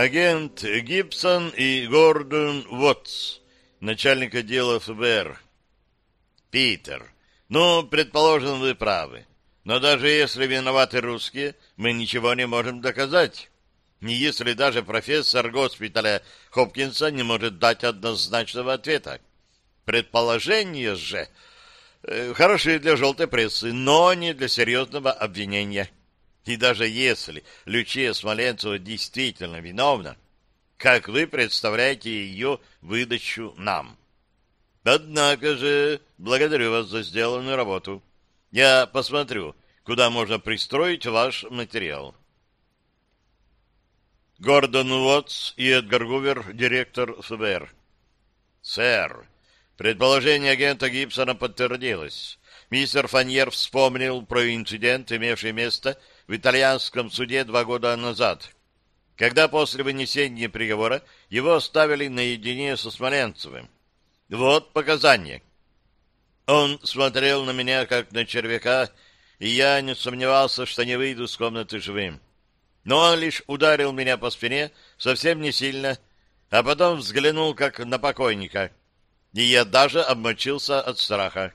Агент Гибсон и Гордон Уотс, начальник отдела ФБР. Питер, ну, предположим, вы правы. Но даже если виноваты русские, мы ничего не можем доказать. Не если даже профессор госпиталя Хопкинса не может дать однозначного ответа. Предположения же э, хорошие для желтой прессы, но не для серьезного обвинения. И даже если Лючия Смоленцева действительно виновна, как вы представляете ее выдачу нам? Однако же, благодарю вас за сделанную работу. Я посмотрю, куда можно пристроить ваш материал. Гордон Уотс и Эдгар Гувер, директор ФБР. Сэр, предположение агента Гибсона подтвердилось. Мистер Фаньер вспомнил про инцидент, имевший место в итальянском суде два года назад, когда после вынесения приговора его оставили наедине со Смоленцевым. Вот показания. Он смотрел на меня, как на червяка, и я не сомневался, что не выйду с комнаты живым. Но он лишь ударил меня по спине совсем не сильно, а потом взглянул, как на покойника, и я даже обмочился от страха.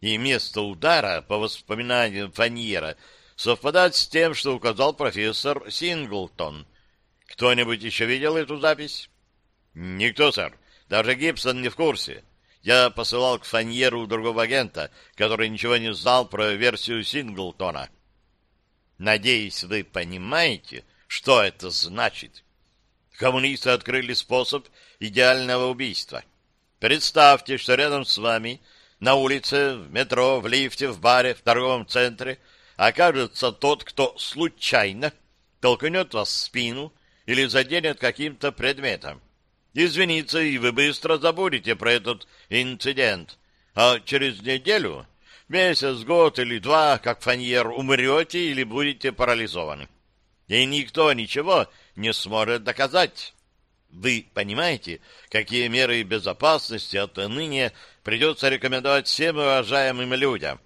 И место удара, по воспоминаниям Фаньера, совпадает с тем, что указал профессор Синглтон. Кто-нибудь еще видел эту запись? Никто, сэр. Даже Гибсон не в курсе. Я посылал к Фаньеру другого агента, который ничего не знал про версию Синглтона. Надеюсь, вы понимаете, что это значит. Коммунисты открыли способ идеального убийства. Представьте, что рядом с вами, на улице, в метро, в лифте, в баре, в торговом центре окажется тот, кто случайно толкнет вас в спину или заденет каким-то предметом. Извиниться, и вы быстро забудете про этот инцидент. А через неделю, месяц, год или два, как фаньер, умрете или будете парализованы. И никто ничего не сможет доказать. Вы понимаете, какие меры безопасности отныне придется рекомендовать всем уважаемым людям?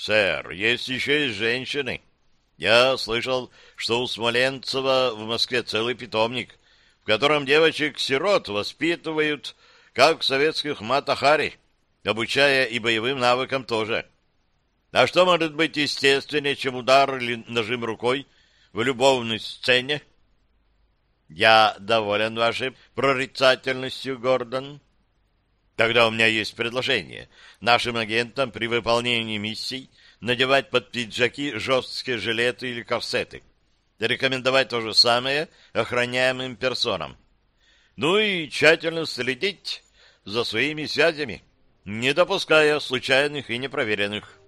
Сэр, есть еще и женщины. Я слышал, что у Смоленцева в Москве целый питомник, в котором девочек-сирот воспитывают, как советских матахари, обучая и боевым навыкам тоже. А что может быть естественнее, чем удар или нажим рукой в любовной сцене? Я доволен вашей прорицательностью, Гордон. Тогда у меня есть предложение. Нашим агентам при выполнении миссий надевать под пиджаки жесткие жилеты или корсеты. Рекомендовать то же самое охраняемым персонам. Ну и тщательно следить за своими связями, не допуская случайных и непроверенных.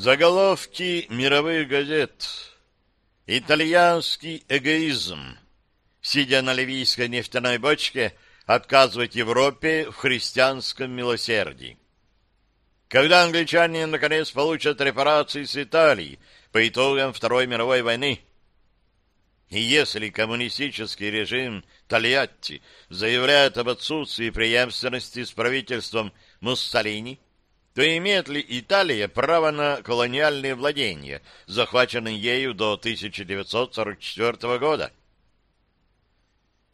Заголовки мировых газет. Итальянский эгоизм. Сидя на ливийской нефтяной бочке, отказывать Европе в христианском милосердии. Когда англичане наконец получат репарации с Италии по итогам Второй мировой войны, и если коммунистический режим Тольятти заявляет об отсутствии преемственности с правительством Муссолини, то имеет ли Италия право на колониальные владения, захваченные ею до 1944 года?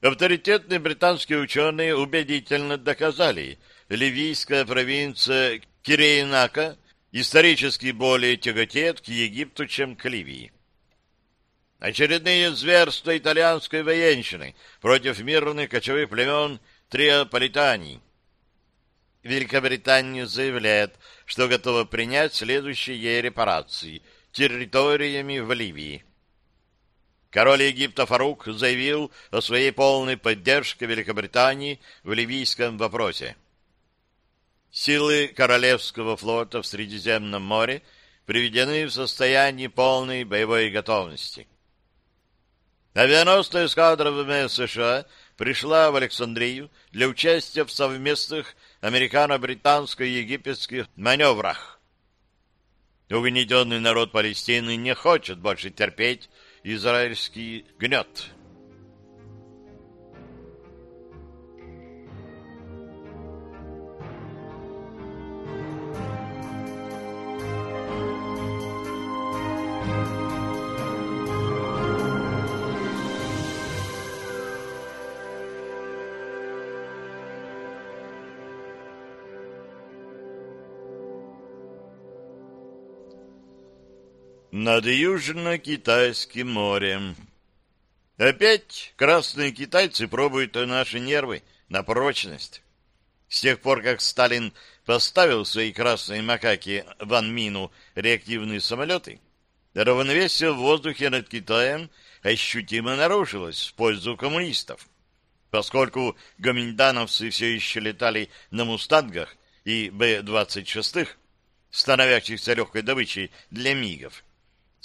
Авторитетные британские ученые убедительно доказали, ливийская провинция Кирейнака исторически более тяготеет к Египту, чем к Ливии. Очередные зверства итальянской военщины против мирных кочевых племен Триополитании Великобритания заявляет, что готова принять следующие ей репарации территориями в Ливии. Король Египта Фарук заявил о своей полной поддержке Великобритании в ливийском вопросе. Силы Королевского флота в Средиземном море приведены в состояние полной боевой готовности. Авианосная эскадра ВМС США пришла в Александрию для участия в совместных американо-британско-египетских маневрах. Угнетенный народ Палестины не хочет больше терпеть израильский гнет. Над Южно-Китайским морем. Опять красные китайцы пробуют наши нервы на прочность. С тех пор, как Сталин поставил свои красные макаки Ван Мину реактивные самолеты, равновесие в воздухе над Китаем ощутимо нарушилось в пользу коммунистов. Поскольку гоминдановцы все еще летали на «Мустангах» и Б-26, становящихся легкой добычей для МИГов,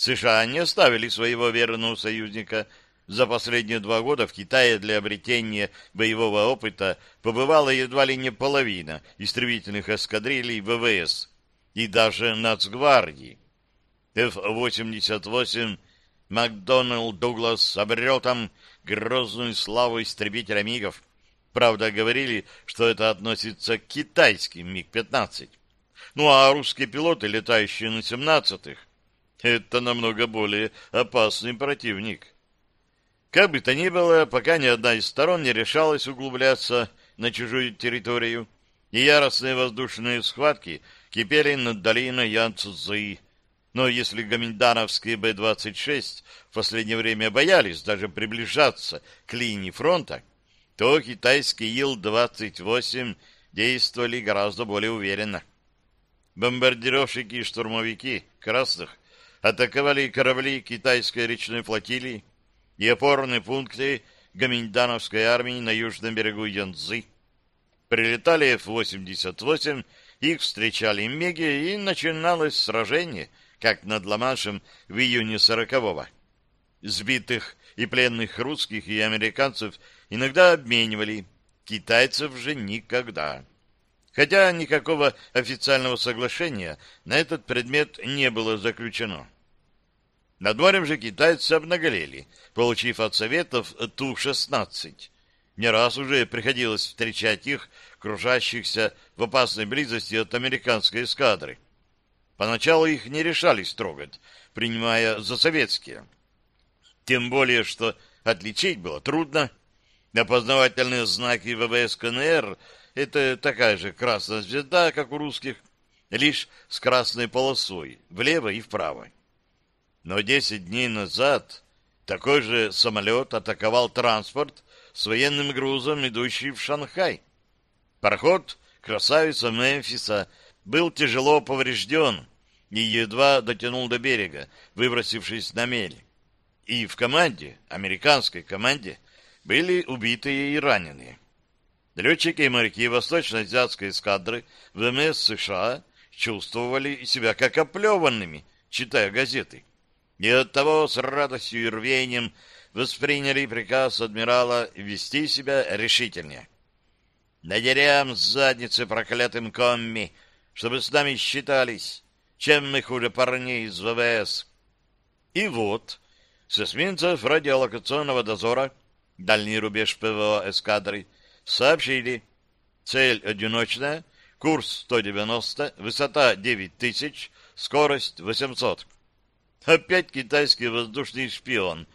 США не оставили своего верного союзника. За последние два года в Китае для обретения боевого опыта побывала едва ли не половина истребительных эскадрилей ВВС и даже нацгвардии. F-88 Макдоналд Дуглас обрел там грозную славу истребителя МиГов. Правда, говорили, что это относится к китайским МиГ-15. Ну а русские пилоты, летающие на 17-х, это намного более опасный противник. Как бы то ни было, пока ни одна из сторон не решалась углубляться на чужую территорию, и яростные воздушные схватки кипели над долиной Янцзы. Но если гоминдановские Б-26 в последнее время боялись даже приближаться к линии фронта, то китайские Ил-28 действовали гораздо более уверенно. Бомбардировщики и штурмовики красных атаковали корабли китайской речной флотилии и опорные пункты Гаминдановской армии на южном берегу Янцзы. Прилетали F-88, их встречали Меги, и начиналось сражение, как над Ла-Маншем в июне 40-го. Сбитых и пленных русских и американцев иногда обменивали, китайцев же никогда. Хотя никакого официального соглашения на этот предмет не было заключено. Над морем же китайцы обнаголели, получив от Советов Ту-16. Не раз уже приходилось встречать их, кружащихся в опасной близости от американской эскадры. Поначалу их не решались трогать, принимая за советские. Тем более, что отличить было трудно. Опознавательные знаки ВВС КНР — это такая же красная звезда, как у русских, лишь с красной полосой влево и вправо. Но десять дней назад такой же самолет атаковал транспорт с военным грузом, идущий в Шанхай. Пароход красавица Мемфиса был тяжело поврежден и едва дотянул до берега, выбросившись на мель. И в команде, американской команде, были убитые и раненые. Летчики и моряки Восточно-Азиатской эскадры ВМС США чувствовали себя как оплеванными, читая газеты и оттого с радостью и рвением восприняли приказ адмирала вести себя решительнее. Надерем с задницы проклятым комми, чтобы с нами считались, чем мы хуже парней из ВВС. И вот, с эсминцев радиолокационного дозора, дальний рубеж ПВО эскадры, сообщили, цель одиночная, курс 190, высота 9000, скорость 800. Опять китайский воздушный шпион.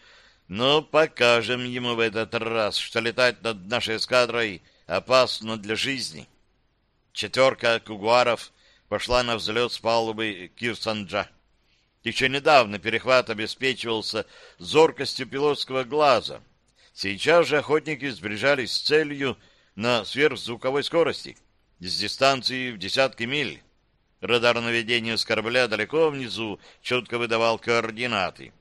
Но покажем ему в этот раз, что летать над нашей эскадрой опасно для жизни. Четверка кугуаров пошла на взлет с палубы Кирсанджа. Еще недавно перехват обеспечивался зоркостью пилотского глаза. Сейчас же охотники сближались с целью на сверхзвуковой скорости, с дистанции в десятки миль. Радар наведения с корабля далеко внизу четко выдавал координаты.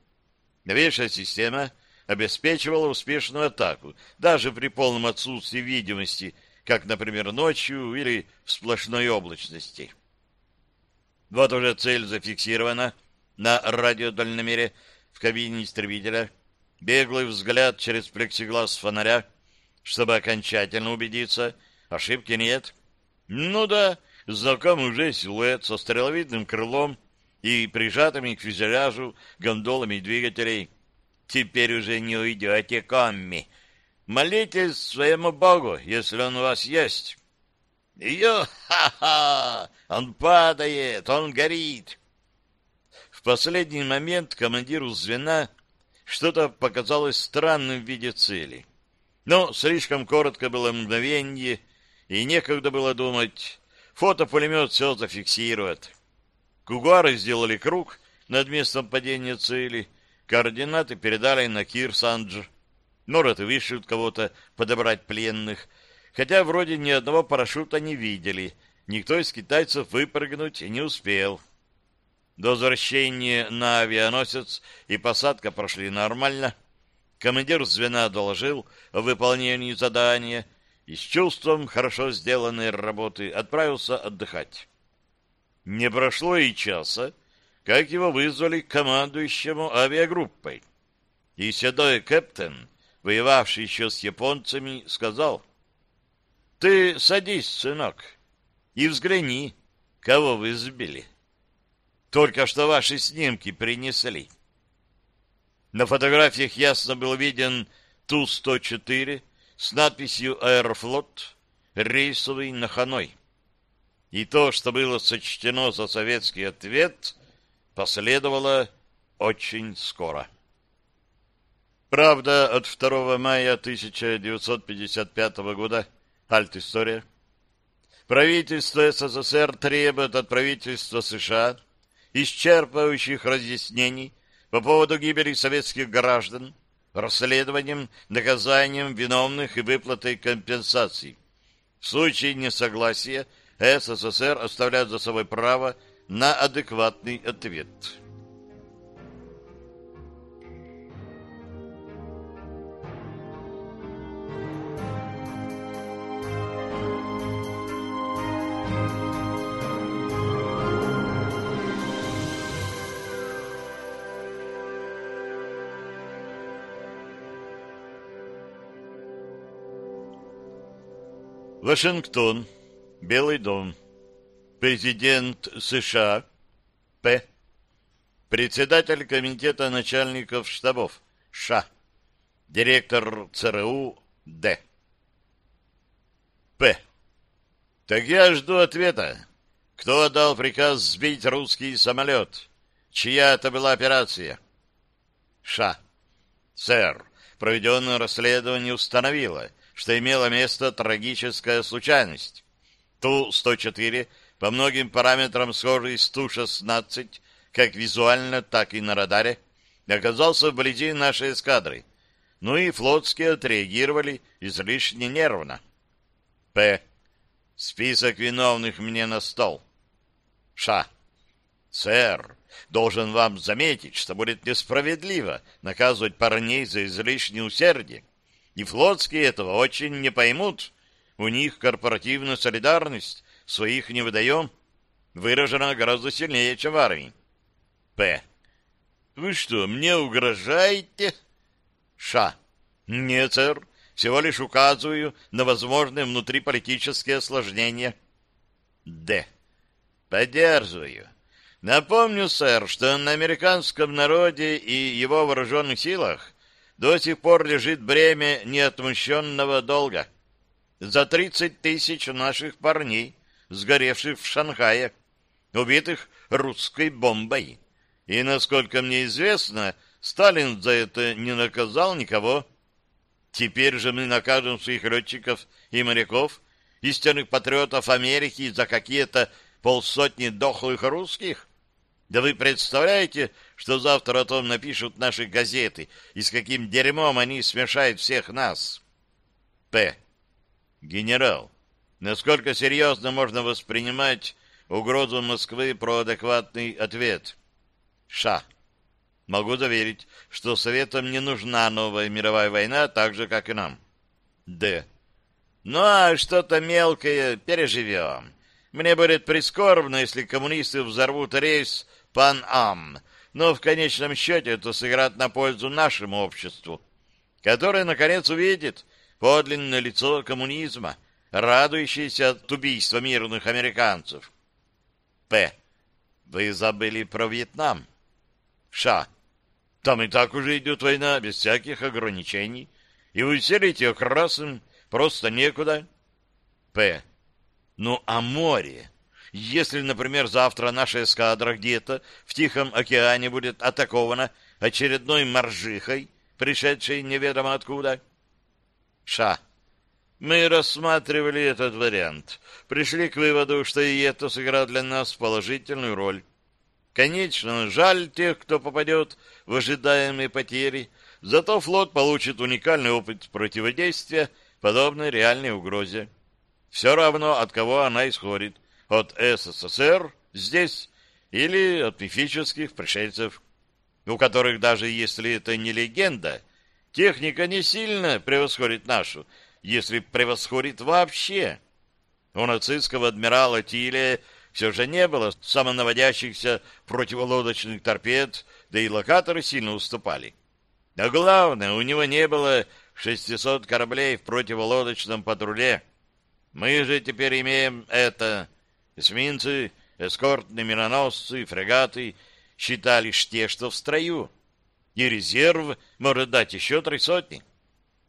Новейшая система обеспечивала успешную атаку, даже при полном отсутствии видимости, как, например, ночью или в сплошной облачности. Вот уже цель зафиксирована на радиодальномере в кабине истребителя. Беглый взгляд через плексиглаз фонаря, чтобы окончательно убедиться, ошибки нет. Ну да, знакомый уже силуэт со стреловидным крылом и прижатыми к фюзеляжу гондолами двигателей. Теперь уже не уйдете, комми. Молитесь своему богу, если он у вас есть. Ее, ха-ха, он падает, он горит. В последний момент командиру звена что-то показалось странным в виде цели. Но слишком коротко было мгновение, и некогда было думать. Фотопулемет все зафиксирует. Кугуары сделали круг над местом падения цели, координаты передали на Кирсандж. Может, и вышлют кого-то подобрать пленных, хотя вроде ни одного парашюта не видели, никто из китайцев выпрыгнуть не успел. До возвращения на авианосец и посадка прошли нормально. Командир звена доложил о выполнении задания и с чувством хорошо сделанной работы отправился отдыхать. Не прошло и часа, как его вызвали к командующему авиагруппой. И седой капитан, воевавший еще с японцами, сказал, «Ты садись, сынок, и взгляни, кого вы сбили. Только что ваши снимки принесли». На фотографиях ясно был виден Ту-104 с надписью «Аэрофлот», рейсовый на Ханой. И то, что было сочтено за советский ответ, последовало очень скоро. Правда, от 2 мая 1955 года, Альт-история. Правительство СССР требует от правительства США исчерпывающих разъяснений по поводу гибели советских граждан, расследованием, наказанием виновных и выплатой компенсаций. В случае несогласия СССР оставляет за собой право на адекватный ответ. Вашингтон. Белый дом. Президент США. П. Председатель комитета начальников штабов. Ш. Директор ЦРУ. Д. П. Так я жду ответа. Кто отдал приказ сбить русский самолет? Чья это была операция? Ш. Сэр, проведенное расследование установило, что имела место трагическая случайность. Ту-104 по многим параметрам схожий с Ту-16, как визуально, так и на радаре, оказался вблизи нашей эскадры. Ну и флотские отреагировали излишне нервно. П. Список виновных мне на стол. Ш. Сэр, должен вам заметить, что будет несправедливо наказывать парней за излишнее усердие. И флотские этого очень не поймут. У них корпоративная солидарность, своих не выдаем. Выражена гораздо сильнее, чем в армии. П. Вы что, мне угрожаете? Ш. Нет, сэр. Всего лишь указываю на возможные внутриполитические осложнения. Д. Поддерживаю. Напомню, сэр, что на американском народе и его вооруженных силах до сих пор лежит бремя неотмщенного долга. За тридцать тысяч наших парней, сгоревших в Шанхае, убитых русской бомбой. И, насколько мне известно, Сталин за это не наказал никого. Теперь же мы накажем своих летчиков и моряков, истинных патриотов Америки, за какие-то полсотни дохлых русских? Да вы представляете, что завтра о том напишут наши газеты, и с каким дерьмом они смешают всех нас? П. Генерал, насколько серьезно можно воспринимать угрозу Москвы про адекватный ответ? Ша. Могу заверить, что Советам не нужна новая мировая война, так же, как и нам. Д. Ну, а что-то мелкое переживем. Мне будет прискорбно, если коммунисты взорвут рейс Пан-Ам, но в конечном счете это сыграет на пользу нашему обществу, которое, наконец, увидит, подлинное лицо коммунизма, радующееся от убийства мирных американцев. П. Вы забыли про Вьетнам. Ша. Там и так уже идет война без всяких ограничений, и выселить ее красным просто некуда. П. Ну, а море? Если, например, завтра наша эскадра где-то в Тихом океане будет атакована очередной моржихой, пришедшей неведомо откуда? Ша. Мы рассматривали этот вариант. Пришли к выводу, что и это сыграет для нас положительную роль. Конечно, жаль тех, кто попадет в ожидаемые потери, зато флот получит уникальный опыт противодействия подобной реальной угрозе. Все равно, от кого она исходит, от СССР здесь или от мифических пришельцев, у которых даже если это не легенда, техника не сильно превосходит нашу, если превосходит вообще. У нацистского адмирала Тиле все же не было самонаводящихся противолодочных торпед, да и локаторы сильно уступали. А главное, у него не было 600 кораблей в противолодочном патруле. Мы же теперь имеем это. Эсминцы, эскортные миноносцы, фрегаты, считались те, что в строю. И резерв может дать еще три сотни.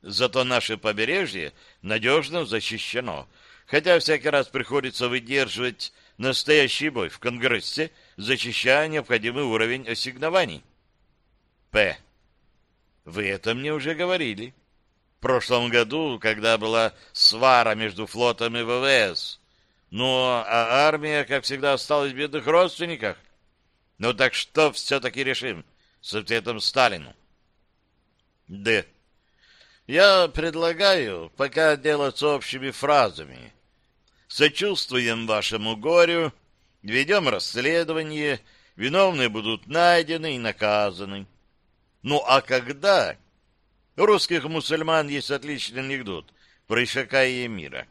Зато наше побережье надежно защищено, хотя всякий раз приходится выдерживать настоящий бой в Конгрессе, защищая необходимый уровень ассигнований. П. Вы это мне уже говорили. В прошлом году, когда была свара между флотом и ВВС. Ну, а армия, как всегда, осталась в бедных родственниках. Ну так что все-таки решим? С ответом Сталину. Д. Я предлагаю пока делать общими фразами. Сочувствуем вашему горю, ведем расследование, виновные будут найдены и наказаны. Ну а когда? У русских мусульман есть отличный анекдот про Ишака и Эмира.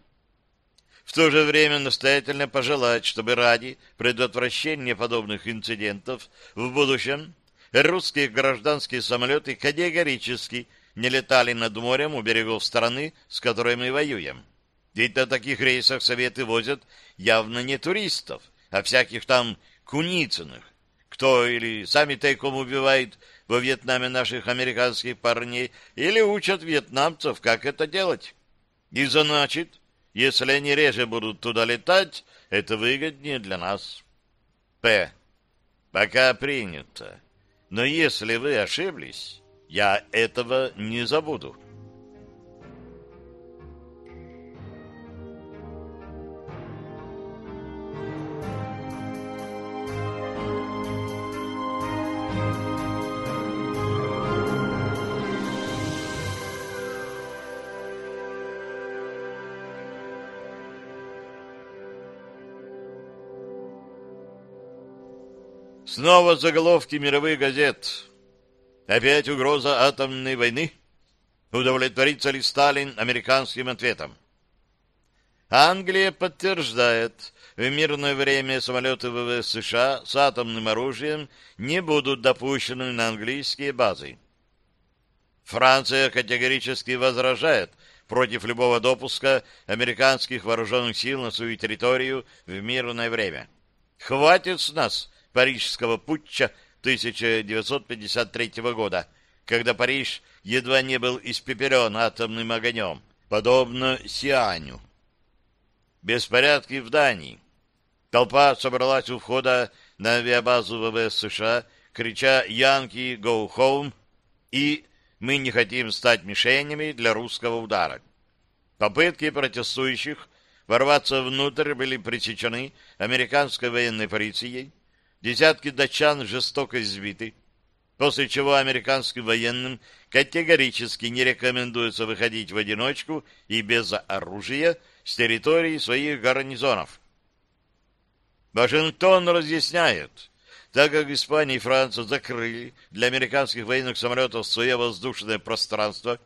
В то же время настоятельно пожелать, чтобы ради предотвращения подобных инцидентов в будущем русские гражданские самолеты категорически не летали над морем у берегов страны, с которой мы воюем. Ведь на таких рейсах советы возят явно не туристов, а всяких там куницыных, кто или сами тайком убивает во Вьетнаме наших американских парней, или учат вьетнамцев, как это делать. И значит, если они реже будут туда летать, это выгоднее для нас. П. Пока принято. Но если вы ошиблись, я этого не забуду. Снова заголовки мировых газет. Опять угроза атомной войны? Удовлетворится ли Сталин американским ответом? Англия подтверждает, в мирное время самолеты ВВС США с атомным оружием не будут допущены на английские базы. Франция категорически возражает против любого допуска американских вооруженных сил на свою территорию в мирное время. Хватит с нас парижского путча 1953 года, когда Париж едва не был испепелен атомным огнем, подобно Сианю. Беспорядки в Дании. Толпа собралась у входа на авиабазу ВВС США, крича «Янки, go home!» и «Мы не хотим стать мишенями для русского удара». Попытки протестующих ворваться внутрь были пресечены американской военной полицией, Десятки датчан жестоко избиты, после чего американским военным категорически не рекомендуется выходить в одиночку и без оружия с территории своих гарнизонов. Вашингтон разъясняет, так как Испания и Франция закрыли для американских военных самолетов свое воздушное пространство,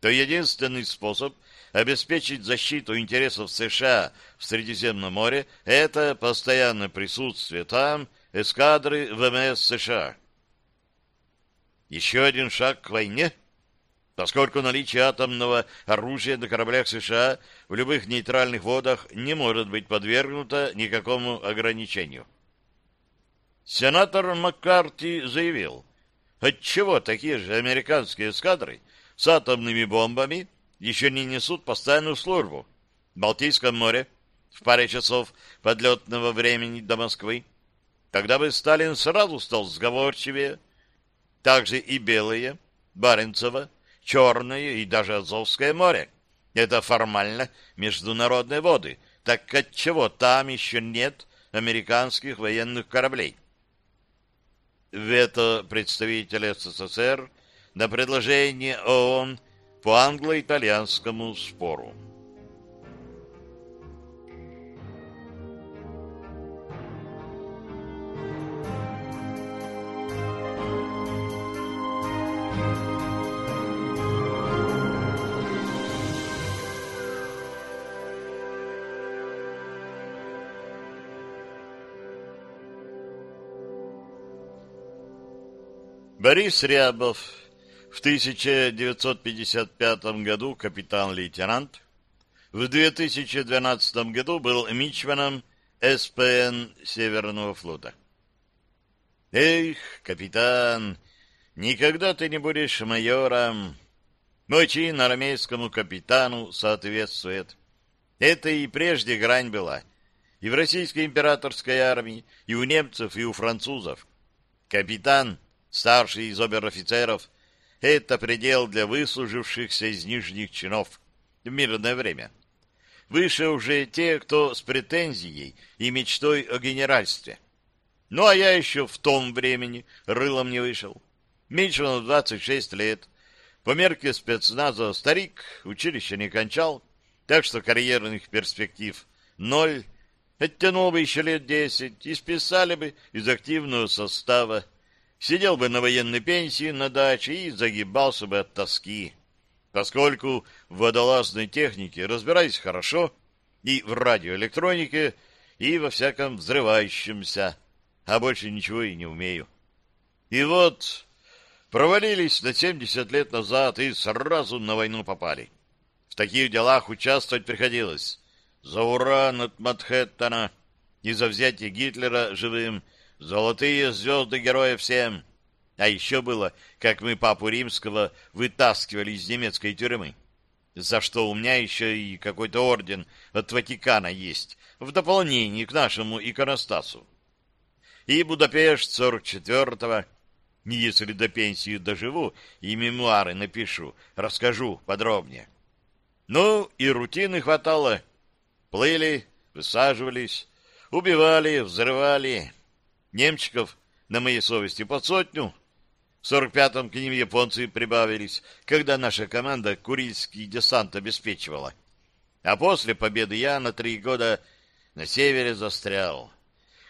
то единственный способ обеспечить защиту интересов США в Средиземном море – это постоянное присутствие там эскадры ВМС США. Еще один шаг к войне? поскольку наличие атомного оружия на кораблях США в любых нейтральных водах не может быть подвергнуто никакому ограничению. Сенатор Маккарти заявил, отчего такие же американские эскадры с атомными бомбами еще не несут постоянную службу в Балтийском море в паре часов подлетного времени до Москвы. Тогда бы Сталин сразу стал сговорчивее. Также и Белые, Баренцево, Черное и даже Азовское море. Это формально международные воды, так отчего там еще нет американских военных кораблей? Вето представителя СССР на предложение ООН по англо-итальянскому спору. Борис Рябов, в 1955 году капитан-лейтенант, в 2012 году был мичманом СПН Северного флота. Эх, капитан, никогда ты не будешь майором. Мой чин армейскому капитану соответствует. Это и прежде грань была. И в российской императорской армии, и у немцев, и у французов. Капитан — старший из обер-офицеров, это предел для выслужившихся из нижних чинов в мирное время. Выше уже те, кто с претензией и мечтой о генеральстве. Ну, а я еще в том времени рылом не вышел. Меньшему 26 лет. По мерке спецназа старик, училище не кончал, так что карьерных перспектив ноль. Оттянул бы еще лет десять и списали бы из активного состава сидел бы на военной пенсии на даче и загибался бы от тоски, поскольку в водолазной технике разбираюсь хорошо и в радиоэлектронике, и во всяком взрывающемся, а больше ничего и не умею. И вот провалились на 70 лет назад и сразу на войну попали. В таких делах участвовать приходилось. За уран от Манхэттена и за взятие Гитлера живым – Золотые звезды героя всем. А еще было, как мы папу римского вытаскивали из немецкой тюрьмы. За что у меня еще и какой-то орден от Ватикана есть, в дополнение к нашему иконостасу. И Будапешт 44-го. Если до пенсии доживу и мемуары напишу, расскажу подробнее. Ну, и рутины хватало. Плыли, высаживались, убивали, взрывали, Немчиков на моей совести под сотню. В 45-м к ним японцы прибавились, когда наша команда Курильский десант обеспечивала. А после победы я на три года на севере застрял.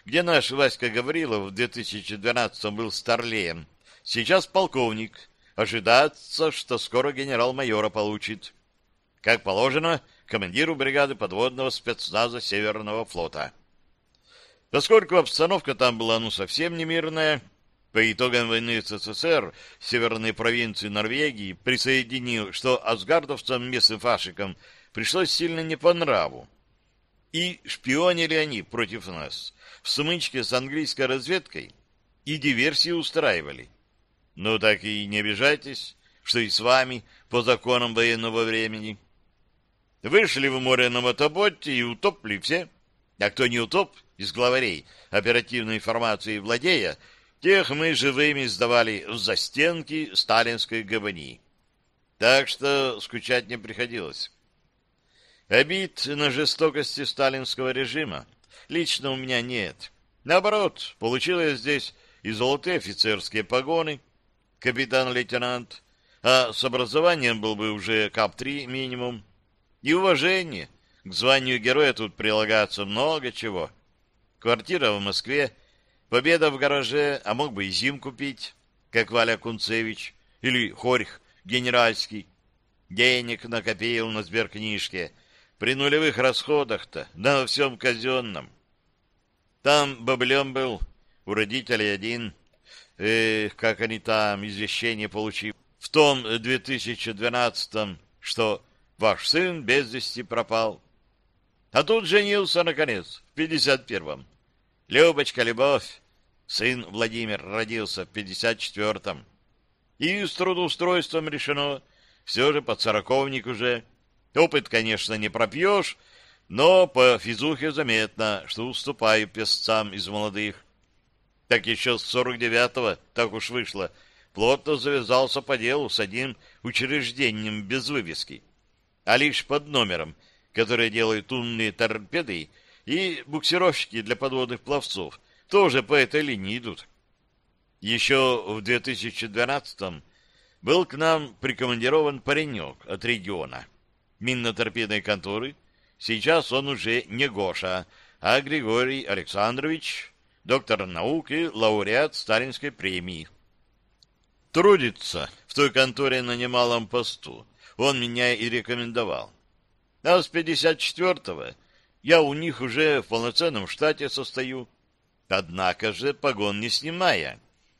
Где наш Васька Гаврилов в 2012-м был старлеем, сейчас полковник. Ожидается, что скоро генерал-майора получит. Как положено, командиру бригады подводного спецназа Северного флота. Поскольку обстановка там была ну совсем не мирная, по итогам войны СССР северной провинции Норвегии присоединил, что асгардовцам местным фашикам пришлось сильно не по нраву. И шпионили они против нас в смычке с английской разведкой и диверсии устраивали. Но так и не обижайтесь, что и с вами по законам военного времени. Вышли в море на мотоботе и утопли все. А кто не утоп, из главарей оперативной информации владея, тех мы живыми сдавали в застенки сталинской гавани. Так что скучать не приходилось. Обид на жестокости сталинского режима лично у меня нет. Наоборот, получил я здесь и золотые офицерские погоны, капитан-лейтенант, а с образованием был бы уже КАП-3 минимум, и уважение. К званию героя тут прилагается много чего — Квартира в Москве, победа в гараже, а мог бы и зим купить, как Валя Кунцевич, или Хорьх Генеральский. Денег накопил на сберкнижке, при нулевых расходах-то, да во всем казенном. Там баблем был, у родителей один. Эх, как они там, извещение получив. в том 2012 что ваш сын без вести пропал. А тут женился, наконец, в 51-м. Любочка, любовь. Сын Владимир родился в 54-м. И с трудоустройством решено. Все же под сороковник уже. Опыт, конечно, не пропьешь, но по физухе заметно, что уступаю песцам из молодых. Так еще с 49-го, так уж вышло, плотно завязался по делу с одним учреждением без вывески, а лишь под номером, которое делают умные торпеды и буксировщики для подводных пловцов, тоже по этой линии идут. Еще в 2012-м был к нам прикомандирован паренек от региона, минно-торпедной конторы. Сейчас он уже не Гоша, а Григорий Александрович, доктор наук и лауреат Сталинской премии. Трудится в той конторе на немалом посту. Он меня и рекомендовал. А с 54-го я у них уже в полноценном штате состою. Однако же погон не снимая,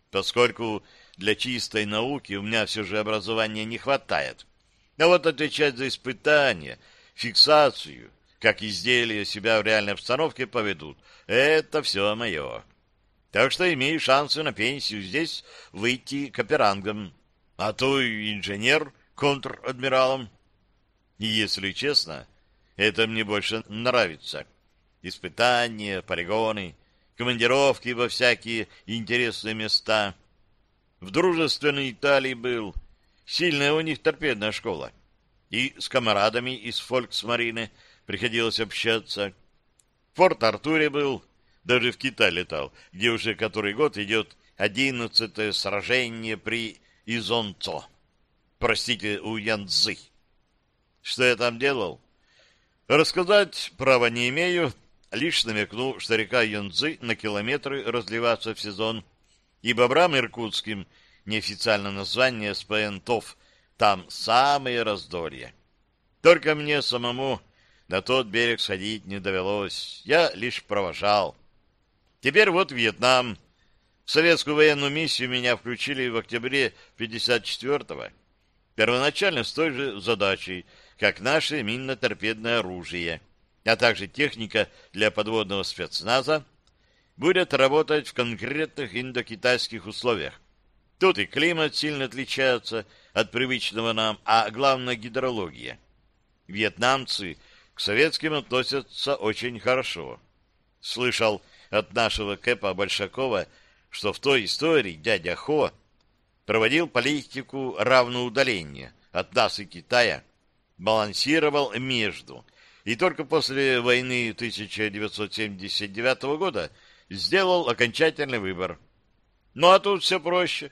поскольку для чистой науки у меня все же образования не хватает. А вот отвечать за испытания, фиксацию, как изделия себя в реальной обстановке поведут, это все мое. Так что имею шансы на пенсию здесь выйти каперангом, а то и инженер контр-адмиралом. И если честно, это мне больше нравится. Испытания, полигоны, командировки во всякие интересные места. В дружественной Италии был. Сильная у них торпедная школа. И с комарадами из Фольксмарины приходилось общаться. В Форт-Артуре был даже в Китай летал, где уже который год идет одиннадцатое сражение при Изонцо. Простите, у Янцзы. Что я там делал? Рассказать права не имею, лишь намекну, что река Янцзы на километры разливаться в сезон, и бобрам иркутским, неофициальное название СПН ТОВ, там самые раздолье. Только мне самому на тот берег сходить не довелось, я лишь провожал. Теперь вот Вьетнам. В советскую военную миссию меня включили в октябре 54-го. Первоначально с той же задачей, как наше минно-торпедное оружие, а также техника для подводного спецназа, будет работать в конкретных индокитайских условиях. Тут и климат сильно отличается от привычного нам, а главное гидрология. Вьетнамцы к советским относятся очень хорошо. Слышал, от нашего Кэпа Большакова, что в той истории дядя Хо проводил политику равноудаления от нас и Китая, балансировал между, и только после войны 1979 года сделал окончательный выбор. Ну а тут все проще.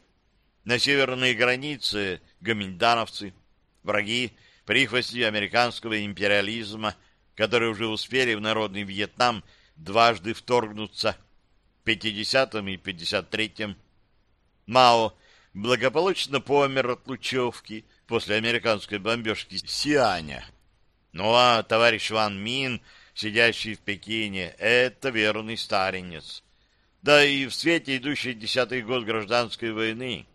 На северной границе гоминдановцы, враги, прихвости американского империализма, которые уже успели в народный Вьетнам дважды вторгнуться в 50-м и 53-м. Мао благополучно помер от лучевки после американской бомбежки Сианя. Ну а товарищ Ван Мин, сидящий в Пекине, это верный старенец. Да и в свете идущей десятый год гражданской войны,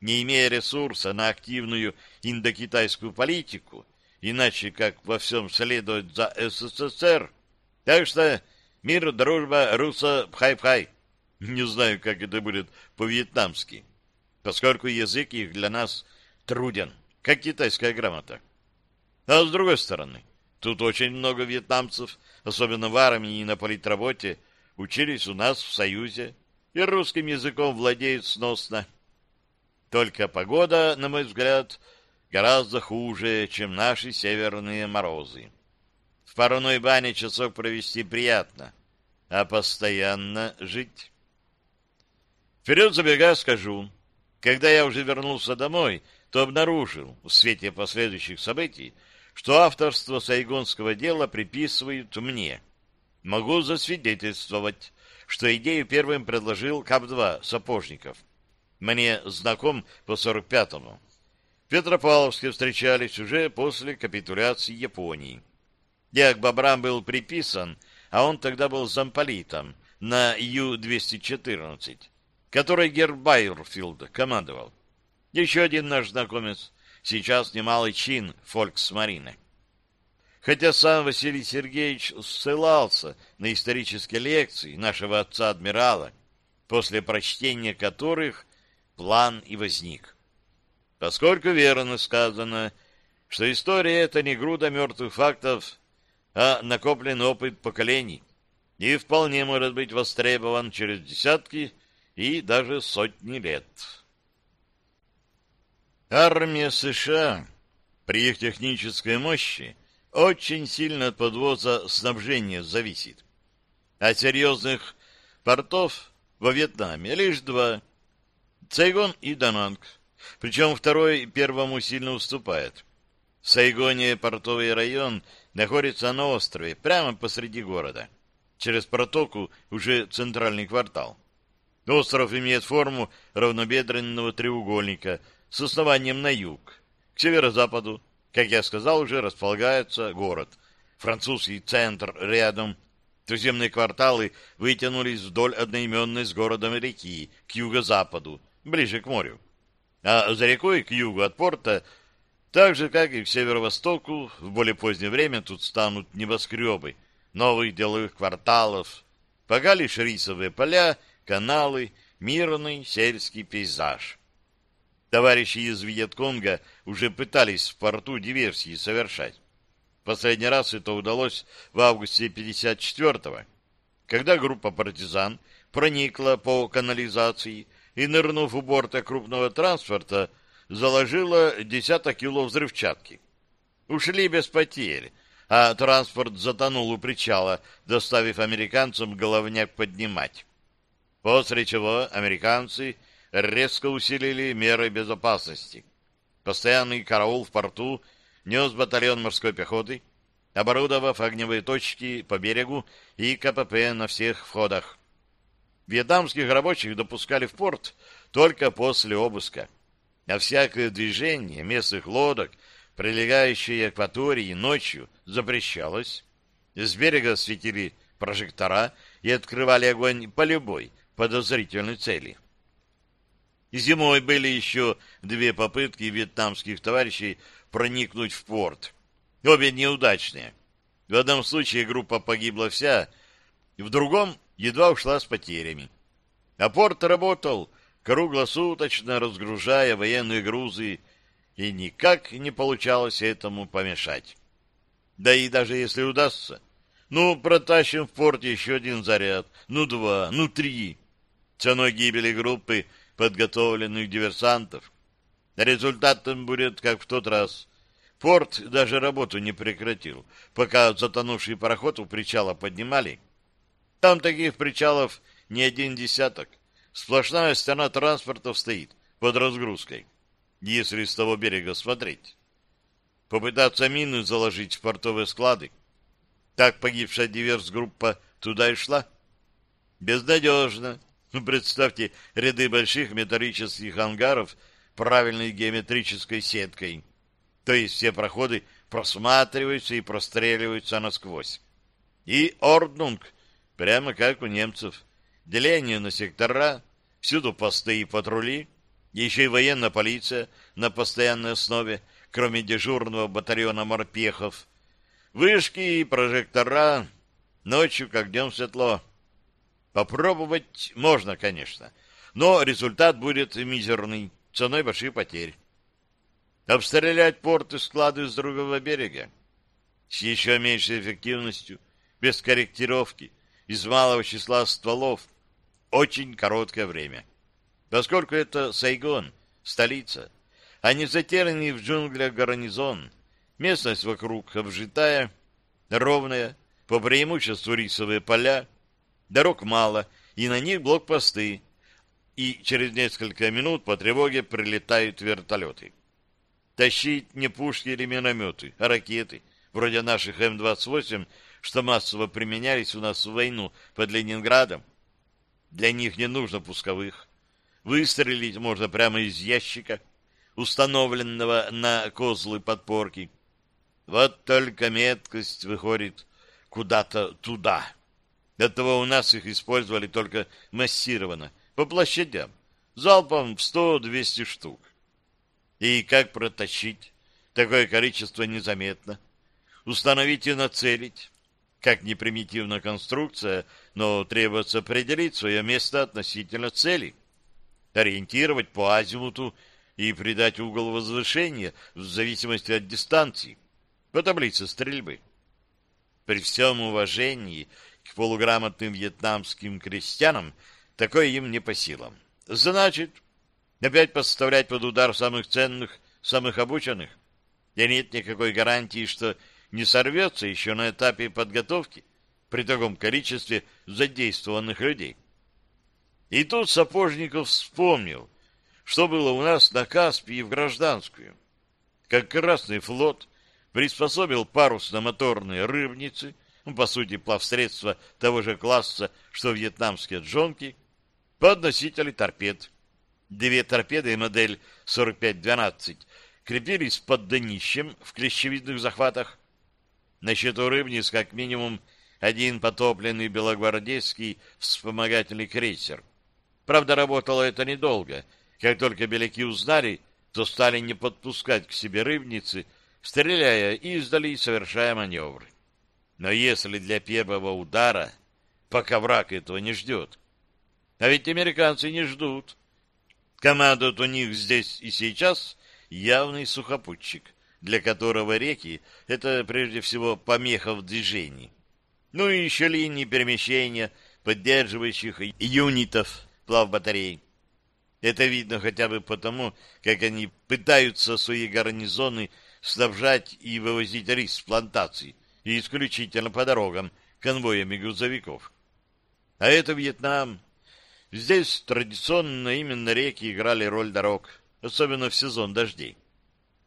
не имея ресурса на активную индокитайскую политику, иначе как во всем следовать за СССР, так что Мир, дружба, руса, пхай-пхай. Не знаю, как это будет по-вьетнамски, поскольку язык их для нас труден, как китайская грамота. А с другой стороны, тут очень много вьетнамцев, особенно в армии и на политработе, учились у нас в Союзе и русским языком владеют сносно. Только погода, на мой взгляд, гораздо хуже, чем наши северные морозы. В парной бане часок провести приятно, а постоянно жить. Вперед забегая скажу, когда я уже вернулся домой, то обнаружил в свете последующих событий, что авторство сайгонского дела приписывают мне. Могу засвидетельствовать, что идею первым предложил КАП-2 Сапожников. Мне знаком по 45-му. В Петропавловске встречались уже после капитуляции Японии. Я к бобрам был приписан, а он тогда был замполитом на Ю-214, который Гербайерфилд командовал. Еще один наш знакомец, сейчас немалый чин фольксмарины. Хотя сам Василий Сергеевич ссылался на исторические лекции нашего отца-адмирала, после прочтения которых план и возник. Поскольку верно сказано, что история — это не груда мертвых фактов, а накопленный опыт поколений, и вполне может быть востребован через десятки и даже сотни лет. Армия США при их технической мощи очень сильно от подвоза снабжения зависит. А серьезных портов во Вьетнаме лишь два — Цейгон и Дананг. Причем второй первому сильно уступает. В Сайгоне портовый район находится на острове, прямо посреди города. Через протоку уже центральный квартал. Остров имеет форму равнобедренного треугольника с основанием на юг. К северо-западу, как я сказал, уже располагается город. Французский центр рядом. Туземные кварталы вытянулись вдоль одноименной с городом реки, к юго-западу, ближе к морю. А за рекой, к югу от порта, так же, как и к северо-востоку, в более позднее время тут станут небоскребы, новых деловых кварталов, пока лишь рисовые поля, каналы, мирный сельский пейзаж. Товарищи из Вьетконга уже пытались в порту диверсии совершать. Последний раз это удалось в августе 54-го, когда группа партизан проникла по канализации и, нырнув у борта крупного транспорта, заложила десяток кило взрывчатки. Ушли без потерь, а транспорт затонул у причала, доставив американцам головняк поднимать. После чего американцы резко усилили меры безопасности. Постоянный караул в порту нес батальон морской пехоты, оборудовав огневые точки по берегу и КПП на всех входах. Вьетнамских рабочих допускали в порт только после обыска, а всякое движение местных лодок, прилегающей акватории, ночью запрещалось. С берега светили прожектора и открывали огонь по любой подозрительной цели. Зимой были еще две попытки вьетнамских товарищей проникнуть в порт. Обе неудачные. В одном случае группа погибла вся, в другом едва ушла с потерями. А порт работал, круглосуточно разгружая военные грузы, и никак не получалось этому помешать. Да и даже если удастся, ну, протащим в порт еще один заряд, ну, два, ну, три. Ценой гибели группы подготовленных диверсантов. Результатом будет, как в тот раз. Порт даже работу не прекратил, пока затонувший пароход у причала поднимали. Там таких причалов не один десяток. Сплошная стена транспортов стоит под разгрузкой, если с того берега смотреть. Попытаться мины заложить в портовые склады. Так погибшая диверс-группа туда и шла. Безнадежно. Ну, представьте ряды больших металлических ангаров правильной геометрической сеткой. То есть все проходы просматриваются и простреливаются насквозь. И орднунг, прямо как у немцев. Деление на сектора, всюду посты и патрули, еще и военная полиция на постоянной основе, кроме дежурного батальона морпехов. Вышки и прожектора, ночью как днем светло. Попробовать можно, конечно, но результат будет мизерный, ценой больших потерь. Обстрелять порт и склады с другого берега с еще меньшей эффективностью, без корректировки, из малого числа стволов, очень короткое время. Поскольку это Сайгон, столица, а не затерянный в джунглях гарнизон, местность вокруг обжитая, ровная, по преимуществу рисовые поля, Дорог мало, и на них блокпосты, и через несколько минут по тревоге прилетают вертолеты. Тащить не пушки или минометы, а ракеты, вроде наших М-28, что массово применялись у нас в войну под Ленинградом. Для них не нужно пусковых. Выстрелить можно прямо из ящика, установленного на козлы подпорки. Вот только меткость выходит куда-то туда. Этого у нас их использовали только массированно, по площадям, залпом в 100-200 штук. И как протащить такое количество незаметно? Установить и нацелить? Как не примитивна конструкция, но требуется определить свое место относительно цели, ориентировать по азимуту и придать угол возвышения в зависимости от дистанции по таблице стрельбы. При всем уважении к полуграмотным вьетнамским крестьянам такое им не по силам. Значит, опять подставлять под удар самых ценных, самых обученных? И нет никакой гарантии, что не сорвется еще на этапе подготовки при таком количестве задействованных людей. И тут Сапожников вспомнил, что было у нас на Каспии в гражданскую. Как Красный флот приспособил парусно-моторные рыбницы, ну, по сути, плавсредства того же класса, что вьетнамские джонки, под носители торпед. Две торпеды модель 45-12 крепились под днищем в клещевидных захватах. На счету рыбниц как минимум один потопленный белогвардейский вспомогательный крейсер. Правда, работало это недолго. Как только беляки узнали, то стали не подпускать к себе рыбницы, стреляя издали и совершая маневры. Но если для первого удара, пока враг этого не ждет, а ведь американцы не ждут, командует у них здесь и сейчас явный сухопутчик, для которого реки — это прежде всего помеха в движении. Ну и еще линии перемещения поддерживающих юнитов плавбатарей. Это видно хотя бы потому, как они пытаются свои гарнизоны снабжать и вывозить рис с плантаций, и исключительно по дорогам, конвоями грузовиков. А это Вьетнам. Здесь традиционно именно реки играли роль дорог, особенно в сезон дождей.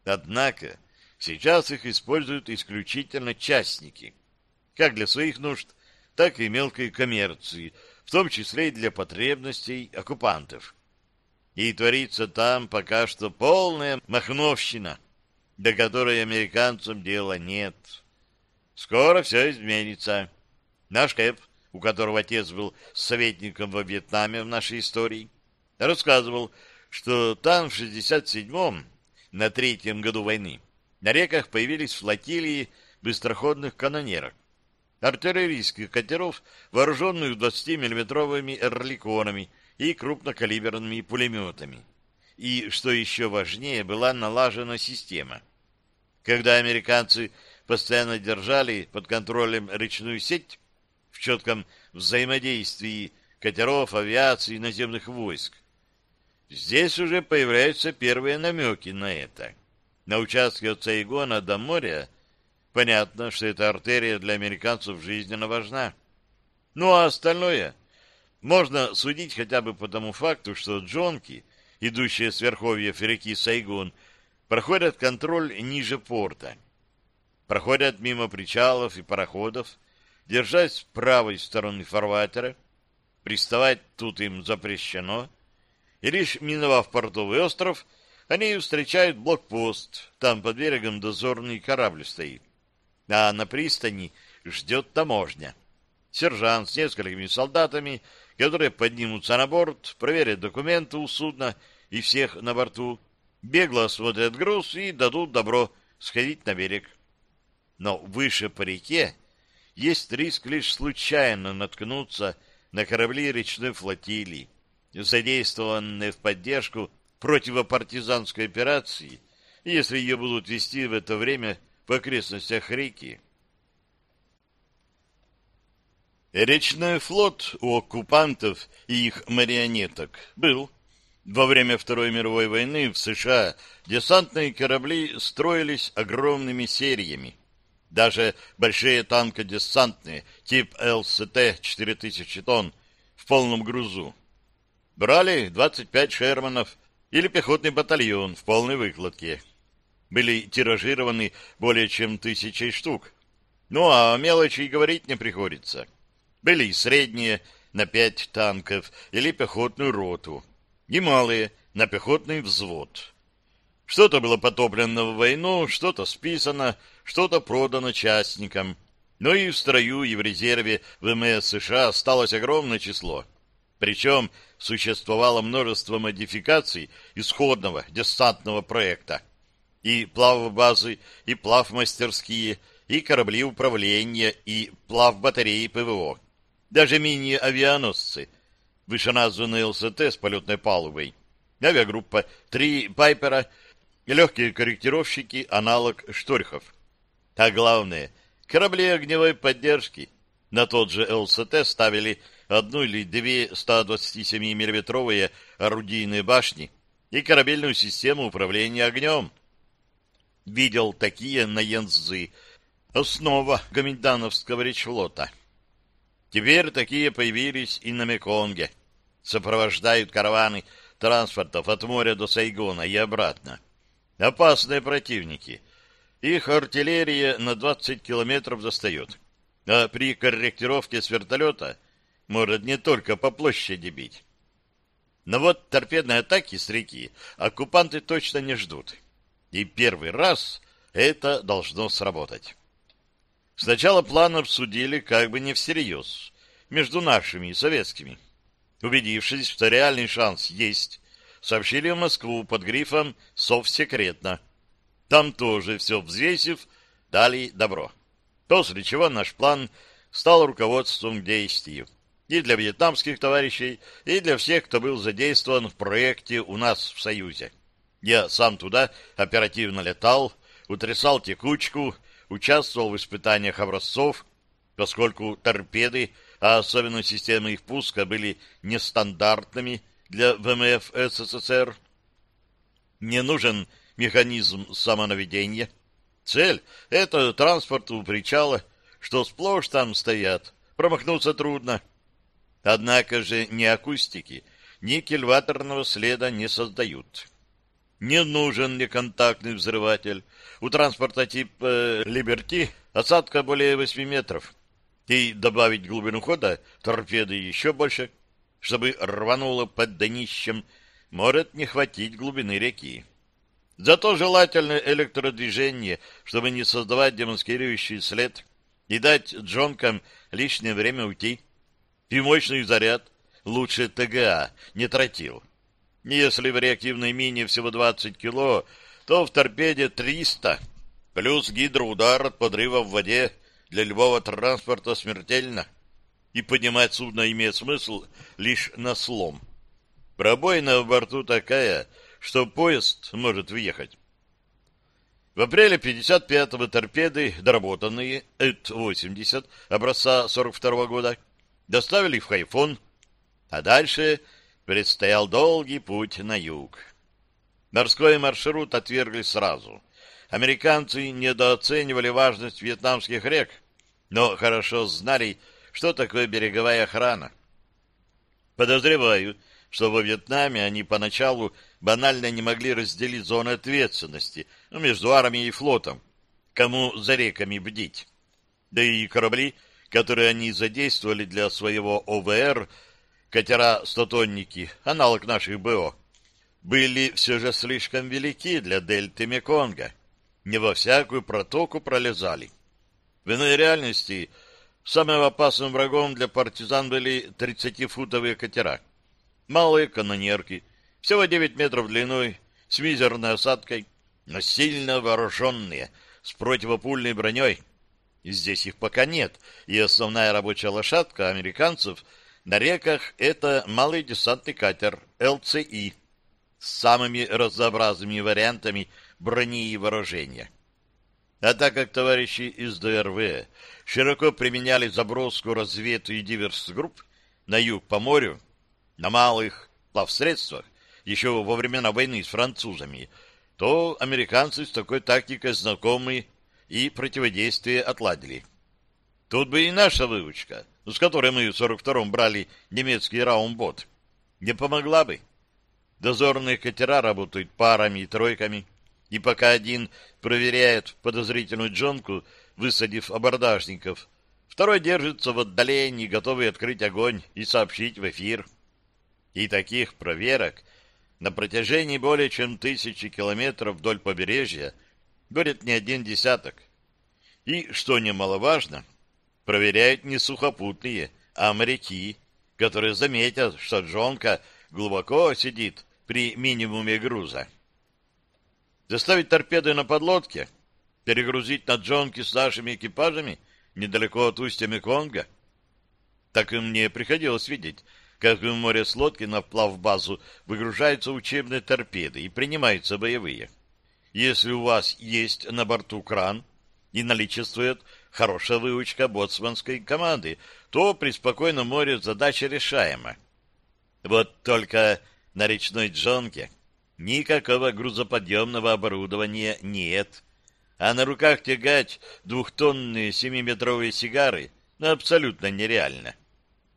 Однако сейчас их используют исключительно частники, как для своих нужд, так и мелкой коммерции, в том числе и для потребностей оккупантов. И творится там пока что полная махновщина, до которой американцам дела нет. Скоро все изменится. Наш Кэп, у которого отец был советником во Вьетнаме в нашей истории, рассказывал, что там в 67-м, на третьем году войны, на реках появились флотилии быстроходных канонерок, артиллерийских катеров, вооруженных 20-миллиметровыми эрликонами и крупнокалиберными пулеметами. И, что еще важнее, была налажена система. Когда американцы постоянно держали под контролем речную сеть в четком взаимодействии катеров, авиации и наземных войск, здесь уже появляются первые намеки на это. На участке от Сайгона до моря понятно, что эта артерия для американцев жизненно важна. Ну а остальное можно судить хотя бы по тому факту, что джонки — идущие с верховьев реки Сайгон, проходят контроль ниже порта. Проходят мимо причалов и пароходов, держась с правой стороны фарватера, приставать тут им запрещено, и лишь миновав портовый остров, они встречают блокпост, там под берегом дозорный корабль стоит, а на пристани ждет таможня. Сержант с несколькими солдатами, которые поднимутся на борт, проверят документы у судна и всех на борту, бегло осмотрят груз и дадут добро сходить на берег. Но выше по реке есть риск лишь случайно наткнуться на корабли речной флотилии, задействованные в поддержку противопартизанской операции, если ее будут вести в это время по окрестностях реки. Речной флот у оккупантов и их марионеток был во время Второй мировой войны в США десантные корабли строились огромными сериями. Даже большие танкодесантные, тип ЛСТ 4000 тонн, в полном грузу. Брали 25 Шерманов или пехотный батальон в полной выкладке. Были тиражированы более чем тысячей штук. Ну, а о мелочи говорить не приходится. Были и средние на пять танков или пехотную роту и малые на пехотный взвод. Что-то было потоплено в войну, что-то списано, что-то продано частникам. Но и в строю, и в резерве ВМС США осталось огромное число. Причем существовало множество модификаций исходного десантного проекта. И плавбазы, и плавмастерские, и корабли управления, и плавбатареи ПВО. Даже мини-авианосцы, вышеназванные ЛСТ с полетной палубой. Авиагруппа, три «Пайпера», легкие корректировщики, аналог «Шторхов». А главное, корабли огневой поддержки. На тот же ЛСТ ставили одну или две 127 миллиметровые орудийные башни и корабельную систему управления огнем. Видел такие на Янцзы, основа гоминдановского речфлота. Теперь такие появились и на Меконге. Сопровождают караваны транспортов от моря до Сайгона и обратно. Опасные противники. Их артиллерия на 20 километров достает. А при корректировке с вертолета — может не только по площади бить. Но вот торпедные атаки с реки оккупанты точно не ждут. И первый раз это должно сработать. Сначала план обсудили как бы не всерьез, между нашими и советскими. Убедившись, что реальный шанс есть, сообщили в Москву под грифом «Совсекретно». Там тоже все взвесив, дали добро. После чего наш план стал руководством к действию и для вьетнамских товарищей, и для всех, кто был задействован в проекте у нас в Союзе. Я сам туда оперативно летал, утрясал текучку, участвовал в испытаниях образцов, поскольку торпеды, а особенно системы их пуска, были нестандартными для ВМФ СССР. Не нужен механизм самонаведения. Цель — это транспорт у причала, что сплошь там стоят. Промахнуться трудно. Однако же ни акустики, ни кильваторного следа не создают. Не нужен неконтактный взрыватель. У транспорта типа «Либерти» осадка более 8 метров. И добавить глубину хода торпеды еще больше, чтобы рвануло под днищем, может не хватить глубины реки. Зато желательно электродвижение, чтобы не создавать демонстрирующий след и дать джонкам лишнее время уйти и мощный заряд, лучше ТГА, не тротил. Если в реактивной мине всего 20 кило, то в торпеде 300, плюс гидроудар от подрыва в воде для любого транспорта смертельно. И поднимать судно имеет смысл лишь на слом. Пробоина в борту такая, что поезд может въехать. В апреле 55-го торпеды, доработанные ЭТ-80 образца 42 -го года, доставили в Хайфон, а дальше предстоял долгий путь на юг. Морской маршрут отвергли сразу. Американцы недооценивали важность вьетнамских рек, но хорошо знали, что такое береговая охрана. Подозреваю, что во Вьетнаме они поначалу банально не могли разделить зоны ответственности ну, между армией и флотом, кому за реками бдить. Да и корабли которые они задействовали для своего ОВР, катера-стотонники, аналог наших БО, были все же слишком велики для дельты Меконга. Не во всякую протоку пролезали. В иной реальности самым опасным врагом для партизан были 30-футовые катера. Малые канонерки, всего 9 метров длиной, с мизерной осадкой, но сильно вооруженные, с противопульной броней, Здесь их пока нет, и основная рабочая лошадка американцев на реках — это малый десантный катер ЛЦИ с самыми разнообразными вариантами брони и вооружения. А так как товарищи из ДРВ широко применяли заброску разведки и диверс-групп на юг по морю, на малых плавсредствах, еще во времена войны с французами, то американцы с такой тактикой знакомы и противодействие отладили. Тут бы и наша выучка, с которой мы в 42-м брали немецкий раумбот, не помогла бы. Дозорные катера работают парами и тройками, и пока один проверяет подозрительную джонку, высадив абордажников, второй держится в отдалении, готовый открыть огонь и сообщить в эфир. И таких проверок на протяжении более чем тысячи километров вдоль побережья будет не один десяток. И, что немаловажно, проверяют не сухопутные, а моряки, которые заметят, что джонка глубоко сидит при минимуме груза. Заставить торпеды на подлодке, перегрузить на джонки с нашими экипажами недалеко от устья Меконга. Так и мне приходилось видеть, как в море с лодки на плавбазу выгружаются учебные торпеды и принимаются боевые. Если у вас есть на борту кран и наличествует хорошая выучка боцманской команды, то при спокойном море задача решаема. Вот только на речной джонке никакого грузоподъемного оборудования нет, а на руках тягать двухтонные семиметровые сигары абсолютно нереально.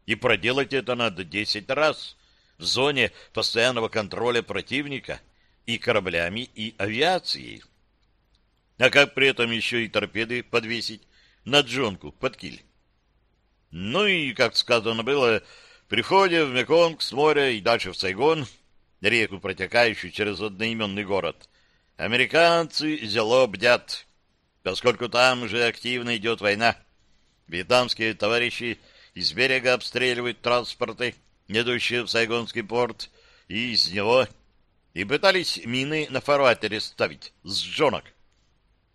И проделать это надо десять раз в зоне постоянного контроля противника и кораблями, и авиацией. А как при этом еще и торпеды подвесить на джонку под киль? Ну и, как сказано было, при входе в Меконг с моря и дальше в Сайгон, реку, протекающую через одноименный город, американцы зело бдят, поскольку там уже активно идет война. Вьетнамские товарищи из берега обстреливают транспорты, идущие в Сайгонский порт, и из него, и пытались мины на фарватере ставить с джонок.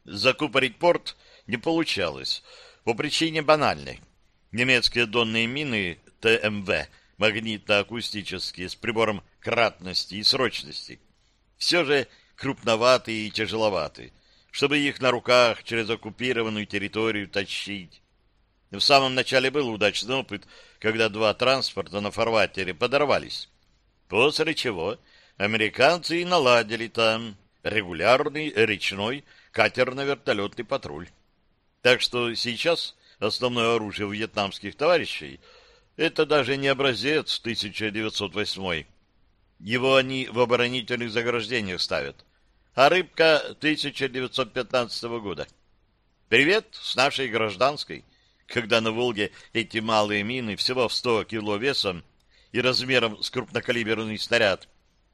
Закупорить порт не получалось, по причине банальной. Немецкие донные мины ТМВ, магнитно-акустические, с прибором кратности и срочности, все же крупноватые и тяжеловатые, чтобы их на руках через оккупированную территорию тащить. В самом начале был удачный опыт, когда два транспорта на фарватере подорвались. После чего американцы и наладили там регулярный речной катерно-вертолетный патруль. Так что сейчас основное оружие вьетнамских товарищей — это даже не образец 1908 Его они в оборонительных заграждениях ставят. А рыбка 1915 года. Привет с нашей гражданской когда на Волге эти малые мины всего в 100 кило весом и размером с крупнокалиберный снаряд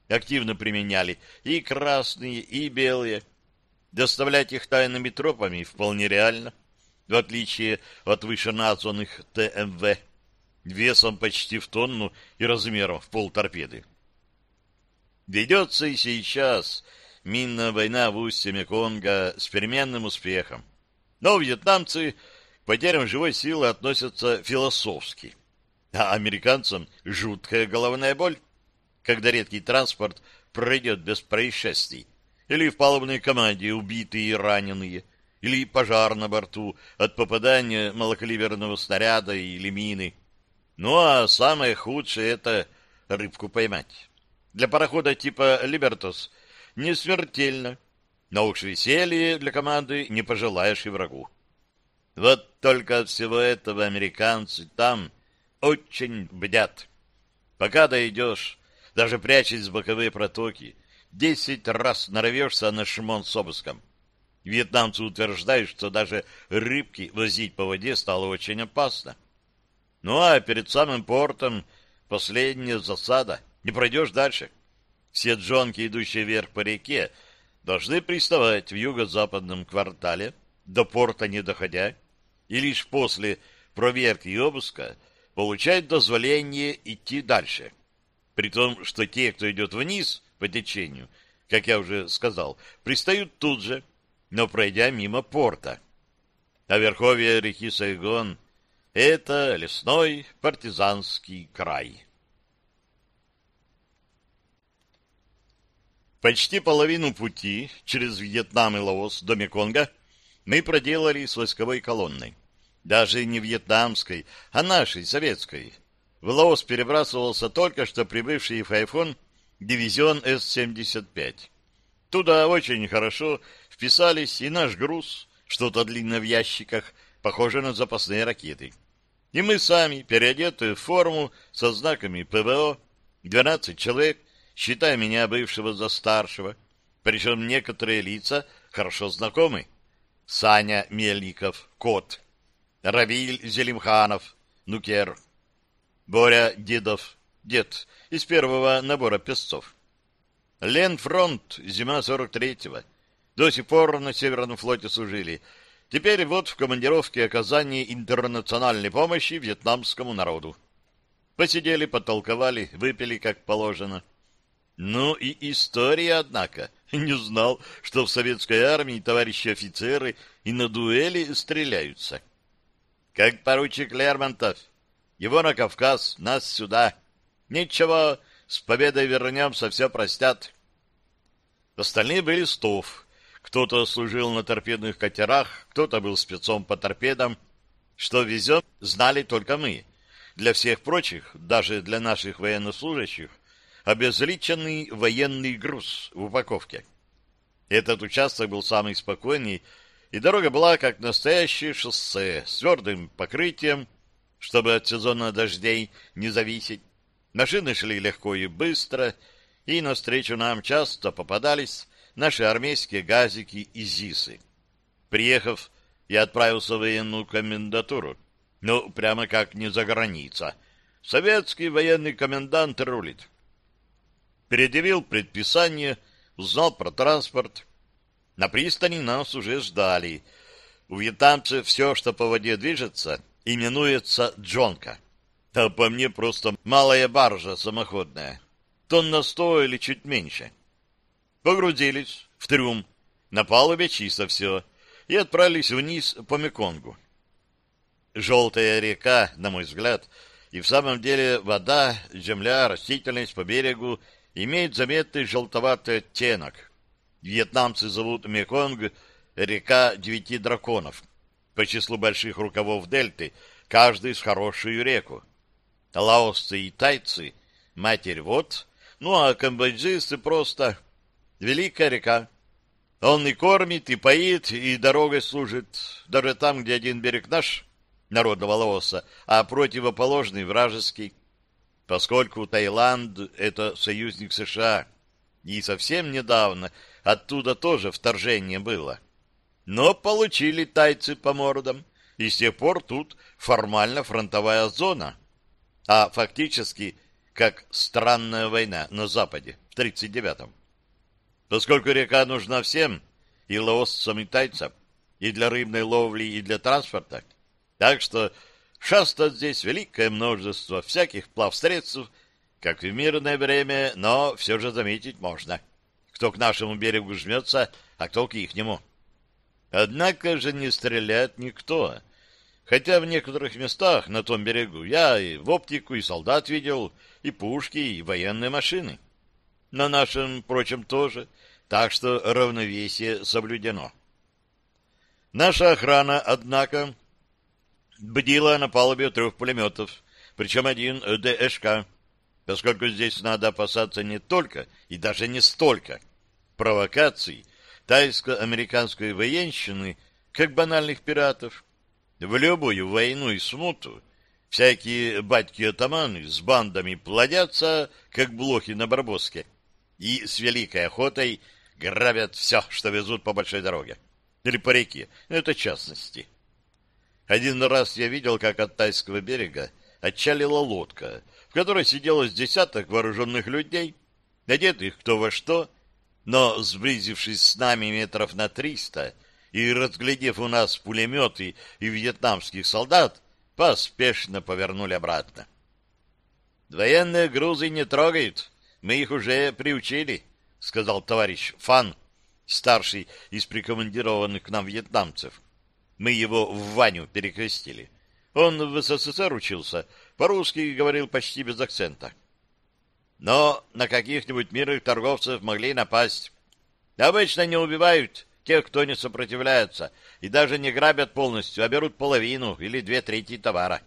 активно применяли и красные, и белые. Доставлять их тайными тропами вполне реально, в отличие от вышеназванных ТМВ, весом почти в тонну и размером в полторпеды. Ведется и сейчас минная война в устье Меконга с переменным успехом. Но вьетнамцы потерям живой силы относятся философски. А американцам жуткая головная боль, когда редкий транспорт пройдет без происшествий, или в палубной команде убитые и раненые, или пожар на борту от попадания малокалиберного снаряда или мины. Ну а самое худшее — это рыбку поймать. Для парохода типа «Либертос» не смертельно, но уж веселье для команды не пожелаешь и врагу. Вот только от всего этого американцы там очень бдят. Пока дойдешь, даже прячась в боковые протоки, десять раз норовешься на шмон с обыском. Вьетнамцы утверждают, что даже рыбки возить по воде стало очень опасно. Ну а перед самым портом последняя засада. Не пройдешь дальше. Все джонки, идущие вверх по реке, должны приставать в юго-западном квартале, до порта не доходя, и лишь после проверки и обыска получает дозволение идти дальше. При том, что те, кто идет вниз по течению, как я уже сказал, пристают тут же, но пройдя мимо порта. А верховье реки Сайгон — это лесной партизанский край. Почти половину пути через Вьетнам и Лаос до Меконга — мы проделали с войсковой колонной. Даже не вьетнамской, а нашей, советской. В Лаос перебрасывался только что прибывший в Хайфон дивизион С-75. Туда очень хорошо вписались и наш груз, что-то длинное в ящиках, похоже на запасные ракеты. И мы сами, переодетые в форму со знаками ПВО, 12 человек, считая меня бывшего за старшего, причем некоторые лица хорошо знакомы. Саня Мельников, Кот, Равиль Зелимханов, Нукер, Боря Дедов, Дед, из первого набора песцов. Ленфронт, зима 43-го. До сих пор на Северном флоте служили. Теперь вот в командировке оказания интернациональной помощи вьетнамскому народу. Посидели, потолковали, выпили, как положено. Ну и история, однако. Не знал, что в советской армии товарищи офицеры и на дуэли стреляются. Как поручик Лермонтов. Его на Кавказ, нас сюда. Ничего, с победой вернемся, все простят. Остальные были стов. Кто-то служил на торпедных катерах, кто-то был спецом по торпедам. Что везет, знали только мы. Для всех прочих, даже для наших военнослужащих, обезличенный военный груз в упаковке. Этот участок был самый спокойный, и дорога была как настоящее шоссе с твердым покрытием, чтобы от сезона дождей не зависеть. Машины шли легко и быстро, и навстречу нам часто попадались наши армейские газики и ЗИСы. Приехав, я отправился в военную комендатуру. Ну, прямо как не за граница. Советский военный комендант рулит. Предъявил предписание, узнал про транспорт. На пристани нас уже ждали. У вьетнамцев все, что по воде движется, именуется джонка. А по мне просто малая баржа самоходная. Тон на сто или чуть меньше. Погрузились в трюм. На палубе чисто все. И отправились вниз по Меконгу. Желтая река, на мой взгляд, и в самом деле вода, земля, растительность по берегу имеют заметный желтоватый оттенок. Вьетнамцы зовут Меконг река девяти драконов. По числу больших рукавов дельты, каждый с хорошую реку лаосцы и тайцы — матерь вод, ну а камбоджисты просто великая река. Он и кормит, и поит, и дорогой служит, даже там, где один берег наш, народного Лаоса, а противоположный вражеский, поскольку Таиланд — это союзник США, и совсем недавно оттуда тоже вторжение было. Но получили тайцы по мордам, и с тех пор тут формально фронтовая зона — а фактически как странная война на Западе в 39-м. Поскольку река нужна всем, и лаосцам, и тайцам, и для рыбной ловли, и для транспорта, так что шастает здесь великое множество всяких плавсредств, как в мирное время, но все же заметить можно, кто к нашему берегу жмется, а кто к ихнему. Однако же не стреляет никто, Хотя в некоторых местах на том берегу я и в оптику, и солдат видел, и пушки, и военные машины. На нашем, впрочем, тоже, так что равновесие соблюдено. Наша охрана, однако, бдила на палубе трех пулеметов, причем один ДШК, поскольку здесь надо опасаться не только и даже не столько провокаций тайско-американской военщины, как банальных пиратов, в любую войну и смуту всякие батьки-атаманы с бандами плодятся, как блохи на барбоске, и с великой охотой грабят все, что везут по большой дороге. Или по реке, это частности. Один раз я видел, как от тайского берега отчалила лодка, в которой сидело с десяток вооруженных людей, одетых кто во что, но, сблизившись с нами метров на триста, и, разглядев у нас пулеметы и вьетнамских солдат, поспешно повернули обратно. «Военные грузы не трогают, мы их уже приучили», — сказал товарищ Фан, старший из прикомандированных к нам вьетнамцев. Мы его в Ваню перекрестили. Он в СССР учился, по-русски говорил почти без акцента. Но на каких-нибудь мирных торговцев могли напасть. Обычно не убивают, тех, кто не сопротивляется, и даже не грабят полностью, а берут половину или две трети товара.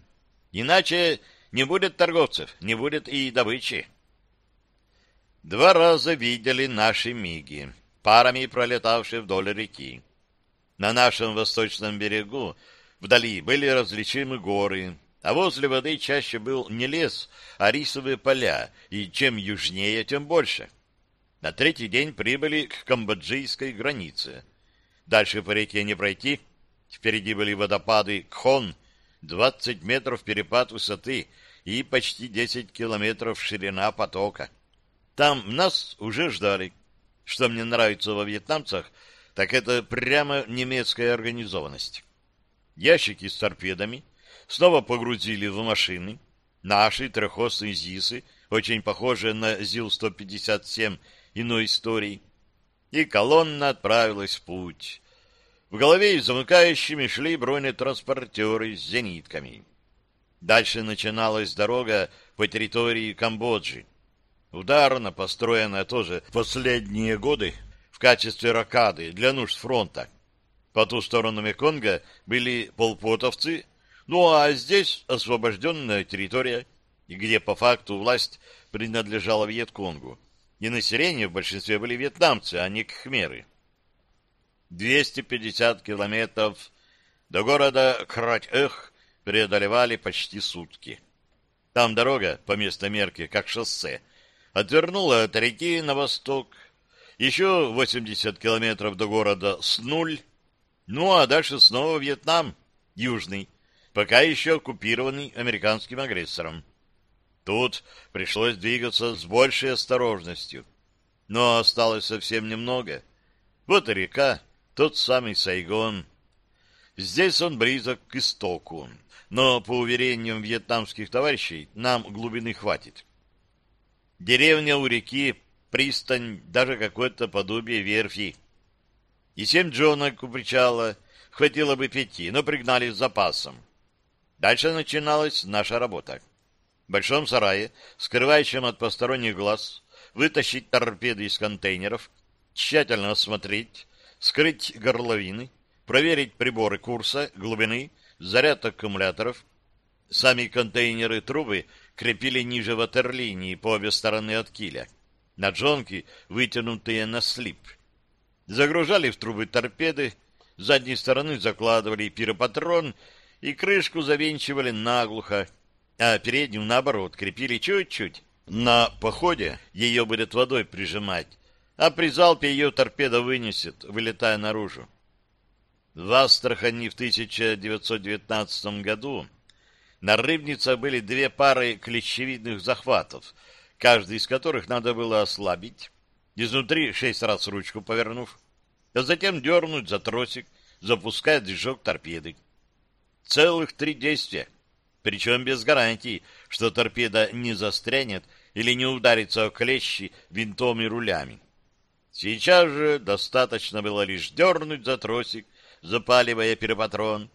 Иначе не будет торговцев, не будет и добычи. Два раза видели наши миги, парами пролетавшие вдоль реки. На нашем восточном берегу вдали были различимы горы, а возле воды чаще был не лес, а рисовые поля, и чем южнее, тем больше. На третий день прибыли к камбоджийской границе. Дальше по реке не пройти. Впереди были водопады Кхон, 20 метров перепад высоты и почти 10 километров ширина потока. Там нас уже ждали. Что мне нравится во вьетнамцах, так это прямо немецкая организованность. Ящики с торпедами снова погрузили в машины, Наши трехосные ЗИСы, очень похожие на ЗИЛ-157 иной истории, и колонна отправилась в путь. В голове и замыкающими шли бронетранспортеры с зенитками. Дальше начиналась дорога по территории Камбоджи. Ударно построенная тоже в последние годы в качестве ракады для нужд фронта. По ту сторону Меконга были полпотовцы, ну а здесь освобожденная территория, где по факту власть принадлежала Вьетконгу. И население в большинстве были вьетнамцы, а не кхмеры. 250 километров до города Крать-Эх преодолевали почти сутки. Там дорога, по местной мерке, как шоссе, отвернула от реки на восток, еще 80 километров до города Снуль, ну а дальше снова Вьетнам, южный, пока еще оккупированный американским агрессором. Тут пришлось двигаться с большей осторожностью. Но осталось совсем немного. Вот и река, тот самый Сайгон. Здесь он близок к истоку, но, по уверениям вьетнамских товарищей, нам глубины хватит. Деревня у реки, пристань, даже какое-то подобие верфи. И семь джонок у причала хватило бы пяти, но пригнали с запасом. Дальше начиналась наша работа в большом сарае, скрывающем от посторонних глаз, вытащить торпеды из контейнеров, тщательно осмотреть, скрыть горловины, проверить приборы курса, глубины, заряд аккумуляторов. Сами контейнеры трубы крепили ниже ватерлинии по обе стороны от киля. На джонки, вытянутые на слип. Загружали в трубы торпеды, с задней стороны закладывали пиропатрон и крышку завинчивали наглухо, а переднюю, наоборот, крепили чуть-чуть. На походе ее будет водой прижимать, а при залпе ее торпеда вынесет, вылетая наружу. В Астрахани в 1919 году на рыбницах были две пары клещевидных захватов, каждый из которых надо было ослабить, изнутри шесть раз ручку повернув, а затем дернуть за тросик, запуская движок торпеды. Целых три действия — причем без гарантии, что торпеда не застрянет или не ударится о клещи винтом и рулями. Сейчас же достаточно было лишь дернуть за тросик, запаливая перепатрон,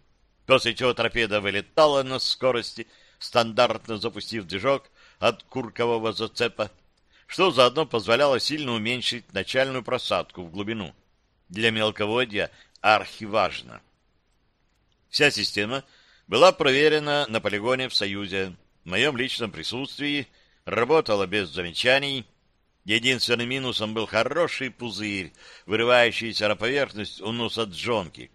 после чего торпеда вылетала на скорости, стандартно запустив движок от куркового зацепа, что заодно позволяло сильно уменьшить начальную просадку в глубину. Для мелководья архиважно. Вся система — была проверена на полигоне в Союзе. В моем личном присутствии работала без замечаний. Единственным минусом был хороший пузырь, вырывающийся на поверхность у носа джонки.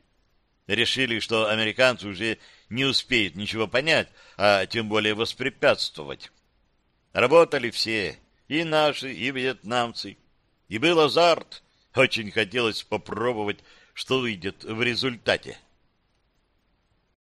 Решили, что американцы уже не успеют ничего понять, а тем более воспрепятствовать. Работали все, и наши, и вьетнамцы. И был азарт. Очень хотелось попробовать, что выйдет в результате.